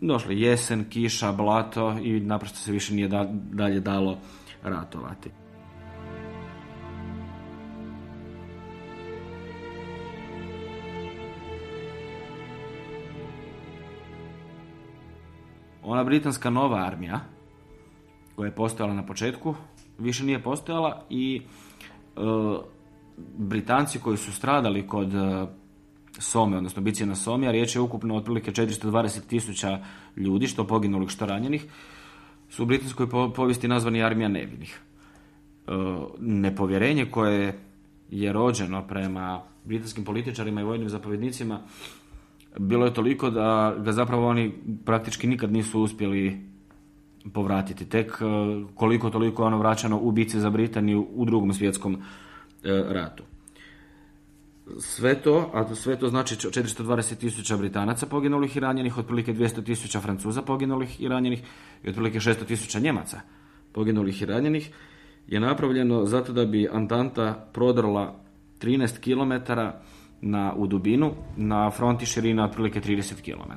došli jesen, kiša, blato i naprosto se više nije dalje dalo ratovati. Ona britanska nova armija, koja je postojala na početku, više nije postojala i e, Britanci koji su stradali kod e, Some, odnosno bicije na Somi, a riječ je ukupno otprilike 420 tisuća ljudi, što poginulih, što ranjenih, su u britanskoj povijesti nazvani armija nevinih. E, nepovjerenje koje je rođeno prema britanskim političarima i vojnim zapovjednicima bilo je toliko da ga zapravo oni praktički nikad nisu uspjeli povratiti. Tek e, koliko toliko ono vraćano u bici za Britaniju u drugom svjetskom E, ratu. Sve to, a sve to znači 420 tisuća Britanaca poginulih i ranjenih, otprilike 200 tisuća Francuza poginulih i ranjenih i otprilike 600 tisuća Njemaca poginulih i ranjenih, je napravljeno zato da bi Antanta prodrla 13 km na, u dubinu na fronti širina otprilike 30 km.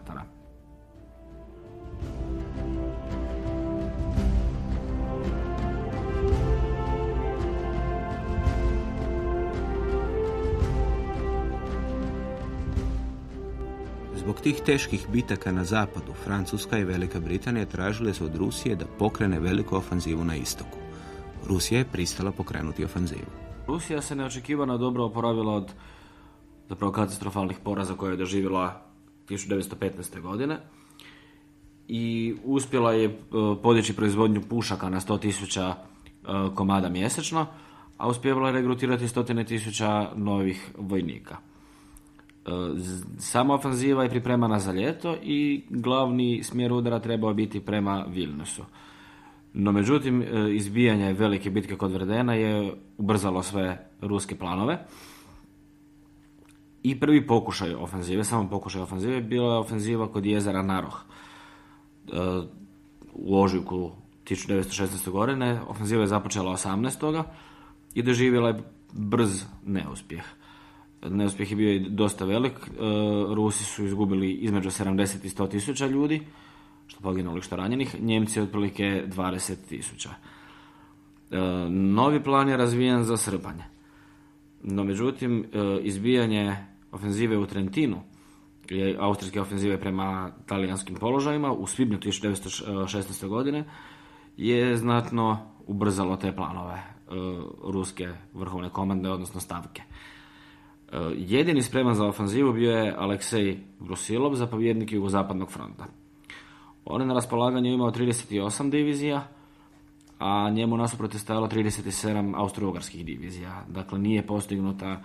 Zbog tih teških bitaka na zapadu, Francuska i Velika Britanija tražile su od Rusije da pokrene veliku ofanzivu na istoku. Rusija je pristala pokrenuti ofanzivu. Rusija se neočekivano dobro oporavila od zapravo katastrofalnih poraza koje je doživjela 1915. godine i uspjela je e, podići proizvodnju pušaka na 100.000 e, komada mjesečno, a uspjevala je regrutirati stotine tisuća novih vojnika. Sama ofanziva je pripremana za ljeto i glavni smjer udara trebao biti prema Vilnusu. No međutim, e, izbijanje velike bitke kod Vrdena je ubrzalo sve ruske planove. I prvi pokušaj ofenzive, samo pokušaj ofenzive, bila je ofenziva kod jezera Naroh. E, u ožujku 1916. godine ofenziva je započela 18. i doživjela je brz neuspjeh. Neuspjeh je bio i dosta velik. E, Rusi su izgubili između 70 i 100 tisuća ljudi, što poginulih, što ranjenih. Njemci otprilike 20 tisuća. E, novi plan je razvijen za srpanje. No, međutim, izbijanje ofenzive u Trentinu, austrijske ofenzive prema talijanskim položajima u svibnju 1916. godine je znatno ubrzalo te planove ruske vrhovne komande, odnosno stavke. Jedini spreman za ofenzivu bio je Aleksej Brusilov, zapovjednik jugozapadnog fronta. On je na raspolaganju imao 38 divizija, a njemu nasuprot je stajalo 37 austro-ugarskih divizija. Dakle, nije postignuta e,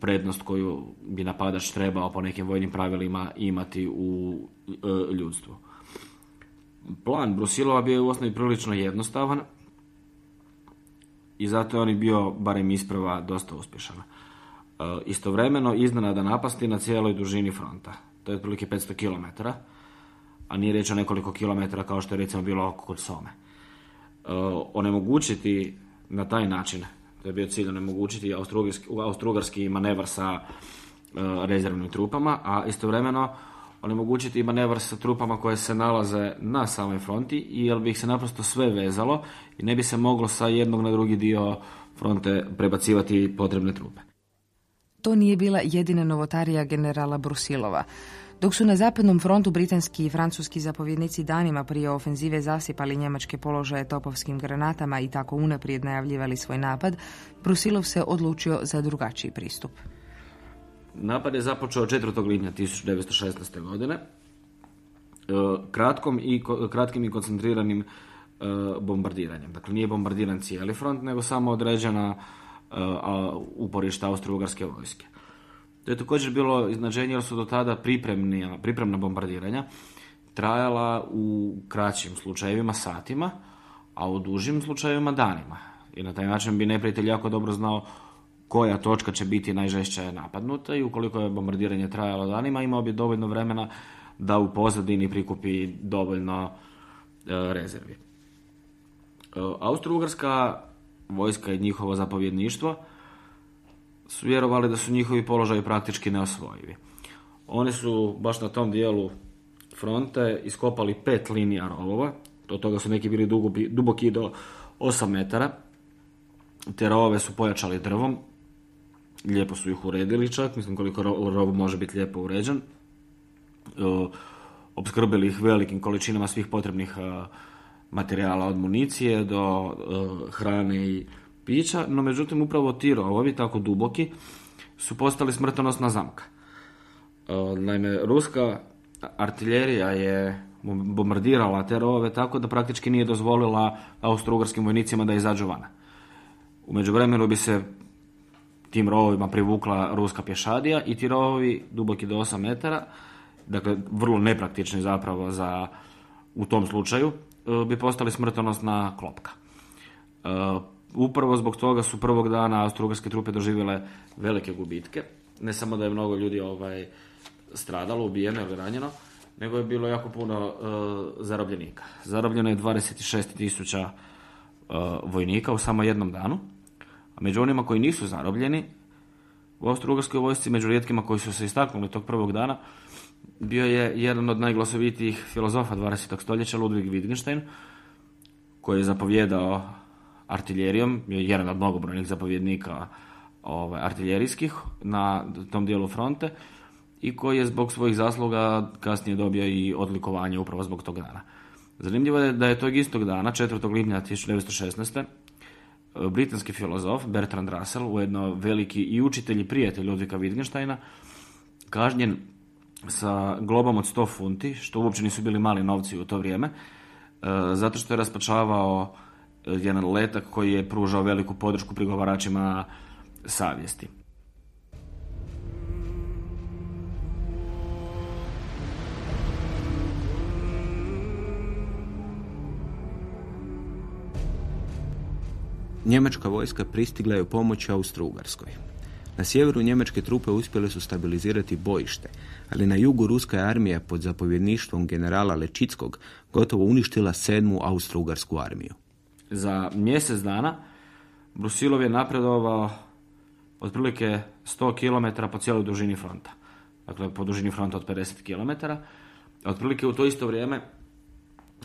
prednost koju bi napadač trebao po nekim vojnim pravilima imati u e, ljudstvu. Plan Brusilova bio je u osnovi prilično jednostavan i zato je on bio, barem isprava, dosta uspješan. E, istovremeno iznenada napasti na cijeloj dužini fronta. To je otprilike 500 km, a nije riječ o nekoliko kilometara kao što je recimo bilo oko kod Some. E, onemogućiti na taj način, to je bio cilj onemogućiti austrougarski manevar sa e, rezervnim trupama, a istovremeno onemogućiti manevar sa trupama koje se nalaze na samoj fronti, jer bi ih se naprosto sve vezalo i ne bi se moglo sa jednog na drugi dio fronte prebacivati potrebne trupe. To nije bila jedina novotarija generala Brusilova. Dok su na zapadnom frontu britanski i francuski zapovjednici danima prije ofenzive zasipali njemačke položaje topovskim granatama i tako unaprijed najavljivali svoj napad, Brusilov se odlučio za drugačiji pristup. Napad je započeo 4. lipnja 1916. godine e, kratkom i, kratkim i koncentriranim e, bombardiranjem. Dakle, nije bombardiran cijeli front, nego samo određena e, uporišta austro-ugarske vojske. To je također bilo iznađenje jer su do tada pripremna bombardiranja trajala u kraćim slučajevima satima, a u dužim slučajevima danima. I na taj način bi neprijatelj jako dobro znao koja točka će biti najžešće napadnuta i ukoliko je bombardiranje trajalo danima, imao bi dovoljno vremena da u pozadini prikupi dovoljno e, rezervi. E, Austro-Ugarska vojska i njihovo zapovjedništvo su vjerovali da su njihovi položaji praktički neosvojivi. Oni su baš na tom dijelu fronte iskopali pet linija rovova, od toga su neki bili duboki do 8 metara, te rovove su pojačali drvom, lijepo su ih uredili čak, mislim koliko rov može biti lijepo uređen, obskrbili ih velikim količinama svih potrebnih materijala od municije do hrane i pića, no međutim upravo ti rovovi, tako duboki, su postali smrtonosna zamka. E, naime, ruska artiljerija je bombardirala te rovove tako da praktički nije dozvolila austro-ugarskim vojnicima da izađu vana. U međuvremenu bi se tim rovovima privukla ruska pješadija i ti rovovi duboki do 8 metara, dakle vrlo nepraktični zapravo za u tom slučaju, e, bi postali smrtonosna klopka. Upravo zbog toga su prvog dana austrougarske trupe doživjele velike gubitke. Ne samo da je mnogo ljudi ovaj stradalo, ubijeno ili ranjeno, nego je bilo jako puno uh, zarobljenika. Zarobljeno je 26 tisuća uh, vojnika u samo jednom danu, a među onima koji nisu zarobljeni, u austrougarskoj vojsci, među rijetkima koji su se istaknuli tog prvog dana, bio je jedan od najglasovitijih filozofa 20. stoljeća, Ludwig Wittgenstein, koji je zapovjedao artiljerijom, je jedan od mnogobrojnih zapovjednika ovaj, artiljerijskih na tom dijelu fronte i koji je zbog svojih zasluga kasnije dobio i odlikovanje upravo zbog tog dana. Zanimljivo je da je tog istog dana, 4. lipnja 1916. britanski filozof Bertrand Russell, ujedno veliki i učitelj i prijatelj Ludvika Wittgensteina, kažnjen sa globom od 100 funti, što uopće nisu bili mali novci u to vrijeme, e, zato što je raspačavao jedan letak koji je pružao veliku podršku prigovaračima savjesti. Njemačka vojska pristigla je u pomoć Austro-Ugarskoj. Na sjeveru njemačke trupe uspjele su stabilizirati bojište, ali na jugu ruska armija pod zapovjedništvom generala Lečickog gotovo uništila sedmu austro-ugarsku armiju. Za mjesec dana Brusilov je napredovao otprilike 100 km po cijeloj dužini fronta. Dakle, po dužini fronta od 50 km. Otprilike u to isto vrijeme,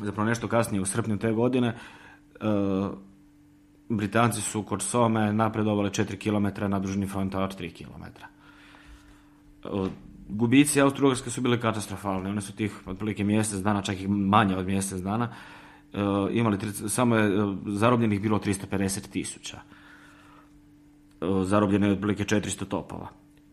zapravo nešto kasnije u srpnju te godine, e, Britanci su kod Some napredovali 4 km na dužini fronta od 3 km. E, gubici austro su bili katastrofalni. Oni su tih otprilike mjesec dana, čak i manje od mjesec dana, imali, samo je zarobljenih bilo 350 tisuća. Zarobljeno je otprilike 400 topova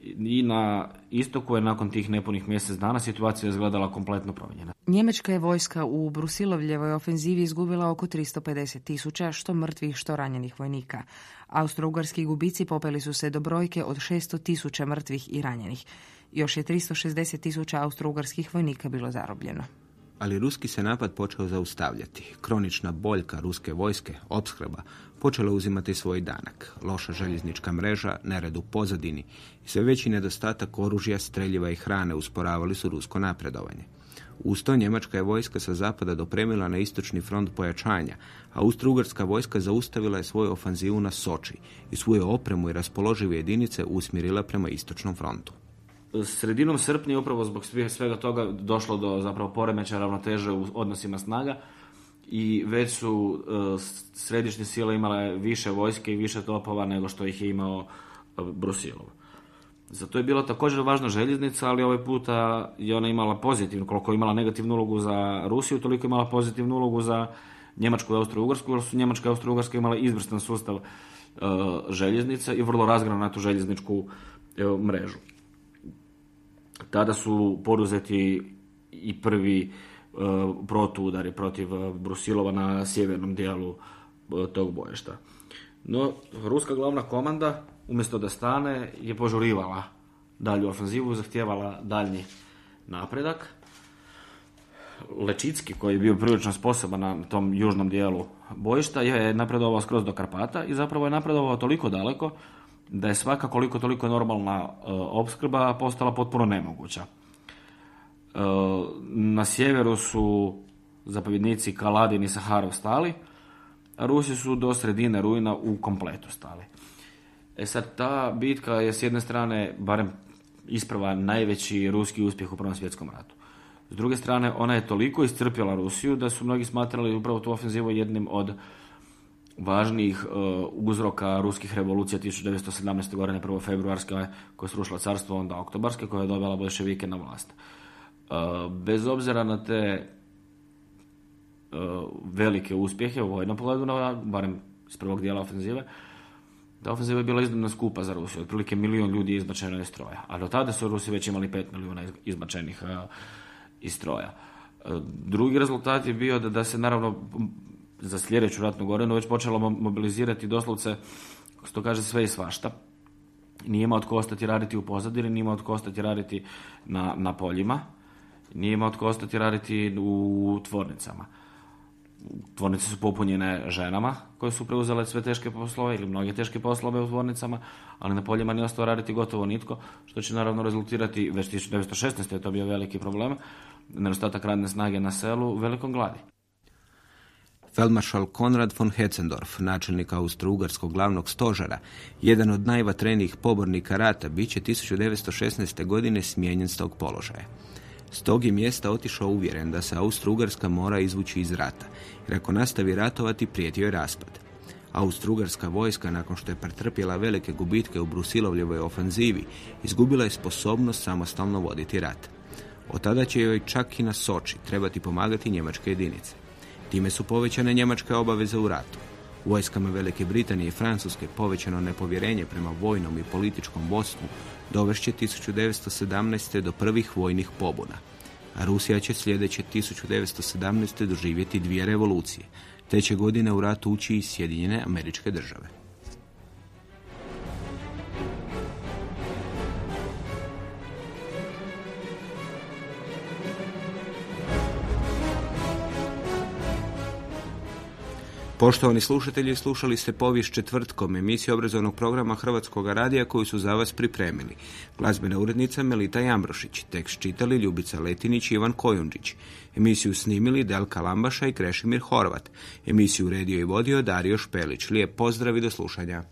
i na istoku je nakon tih nepunih mjesec dana situacija izgledala kompletno promijenjena. Njemačka je vojska u Brusilovljevoj ofenzivi izgubila oko 350 tisuća što mrtvih što ranjenih vojnika. Austro-ugarski gubici popeli su se do brojke od 600 tisuća mrtvih i ranjenih. Još je 360 tisuća austro-ugarskih vojnika bilo zarobljeno ali ruski se napad počeo zaustavljati. Kronična boljka ruske vojske, opskrba, počela uzimati svoj danak. Loša željeznička mreža, nered u pozadini i sve veći nedostatak oružja, streljiva i hrane usporavali su rusko napredovanje. Uz to njemačka je vojska sa zapada dopremila na istočni front pojačanja, a austro vojska zaustavila je svoju ofanzivu na Soči i svoju opremu i raspoložive jedinice usmjerila prema istočnom frontu sredinom srpnja upravo zbog svega toga došlo do zapravo poremeća ravnoteže u odnosima snaga i već su e, središnje sile imale više vojske i više topova nego što ih je imao e, Brusilov. Zato je bilo također važna željeznica, ali ovaj puta je ona imala pozitivnu, koliko je imala negativnu ulogu za Rusiju, toliko je imala pozitivnu ulogu za Njemačku i Austro-Ugarsku, jer su Njemačka i Austro-Ugarska imala izvrstan sustav e, željeznica i vrlo razgranatu željezničku mrežu. Tada su poduzeti i prvi uh, protuudari protiv e, Brusilova na sjevernom dijelu uh, tog boješta. No, ruska glavna komanda, umjesto da stane, je požurivala dalju ofenzivu, zahtijevala daljnji napredak. Lečicki, koji je bio prilično sposoban na tom južnom dijelu bojišta, je napredovao skroz do Karpata i zapravo je napredovao toliko daleko da je svaka koliko toliko normalna e, opskrba postala potpuno nemoguća. E, na sjeveru su zapovjednici Kaladin i Saharov stali, a Rusi su do sredine rujna u kompletu stali. E sad, ta bitka je s jedne strane, barem isprava, najveći ruski uspjeh u Prvom svjetskom ratu. S druge strane, ona je toliko iscrpjela Rusiju da su mnogi smatrali upravo tu ofenzivu jednim od važnijih uh, uzroka ruskih revolucija 1917. godine, prvo februarske koja je srušila carstvo, onda oktobarske koja je dovela bolševike na vlast. Uh, bez obzira na te uh, velike uspjehe u vojnom pogledu, barem iz prvog dijela ofenzive, ta ofenziva je bila iznimno skupa za Rusiju. Otprilike milion ljudi je izbačeno iz stroja. A do tada su Rusi već imali pet milijuna izbačenih iz stroja. Drugi rezultat je bio da, da se naravno za sljedeću ratnu godinu već počelo mobilizirati doslovce, što kaže, sve i svašta. Nije imao tko ostati raditi u pozadini, nije imao tko ostati raditi na, na poljima, nije imao tko ostati raditi u tvornicama. Tvornice su popunjene ženama koje su preuzele sve teške poslove ili mnoge teške poslove u tvornicama, ali na poljima nije ostao raditi gotovo nitko, što će naravno rezultirati, već 1916. je to bio veliki problem, nedostatak radne snage na selu, velikom gladi. Feldmaršal Konrad von Hetzendorf, načelnik austro-ugarskog glavnog stožera, jedan od najvatrenijih pobornika rata, bit će 1916. godine smijenjen s tog položaja. S tog je mjesta otišao uvjeren da se Austro-Ugarska mora izvući iz rata, jer ako nastavi ratovati prijetio je raspad. Austro-Ugarska vojska, nakon što je pretrpjela velike gubitke u Brusilovljevoj ofanzivi, izgubila je sposobnost samostalno voditi rat. Od tada će joj čak i na Soči trebati pomagati njemačke jedinice. Time su povećane njemačke obaveze u ratu. Vojskama Velike Britanije i Francuske povećano nepovjerenje prema vojnom i političkom vodstvu dovešće 1917. do prvih vojnih pobuna. A Rusija će sljedeće 1917. doživjeti dvije revolucije. Te će godine u ratu ući i Sjedinjene američke države. Poštovani slušatelji, slušali ste povijest četvrtkom emisiju obrazovnog programa Hrvatskog radija koju su za vas pripremili. Glazbena urednica Melita Jambrošić, tekst čitali Ljubica Letinić i Ivan Kojundžić. Emisiju snimili Delka Lambaša i Krešimir Horvat. Emisiju redio i vodio Dario Špelić. Lijep pozdrav i do slušanja.